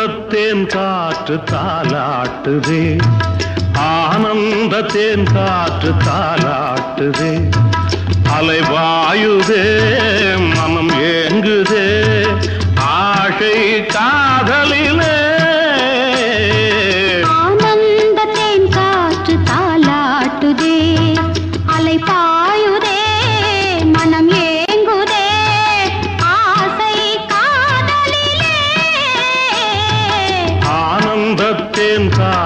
ஆனந்தத்தேன் காற்று தாலாட்டுதே. ஆனந்தத்தேன் காற்று தாலாட்டுதே. அலைவாயுதே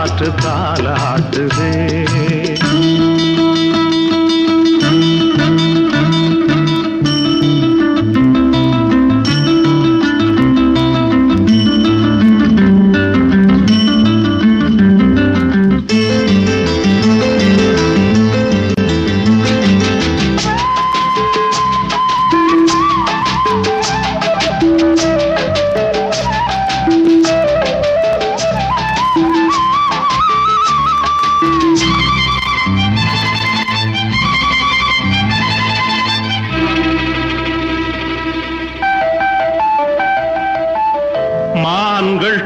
हाथ ताल दे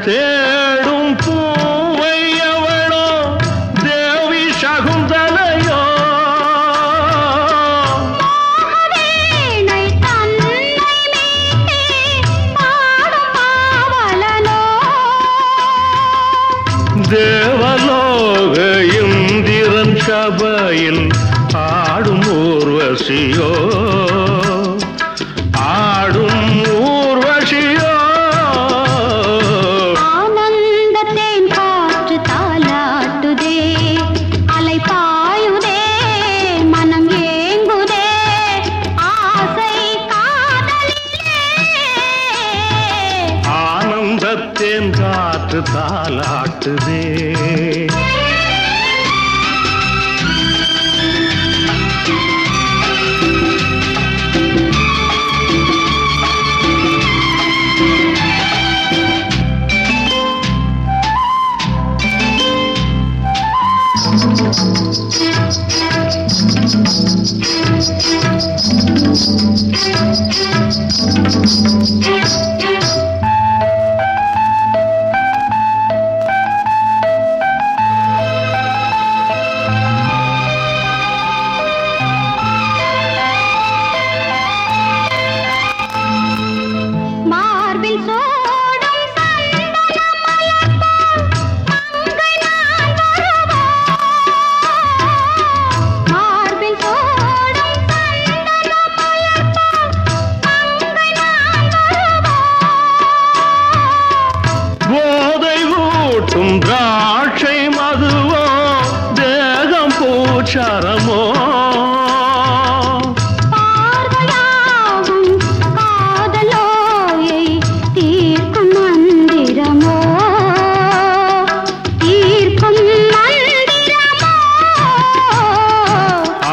தேடும் பூவை அவளோ தேவி சகுந்தலையோ. தேவலோக இந்திரன் சபையில் ஆடும் ஊர்வசியோ. तेम जात तालाट दे। ஆச்சாரமோ?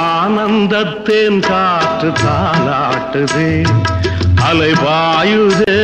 ஆனந்தத்தேன் காற்று தாளாட்டுதே அலைவாயுதே.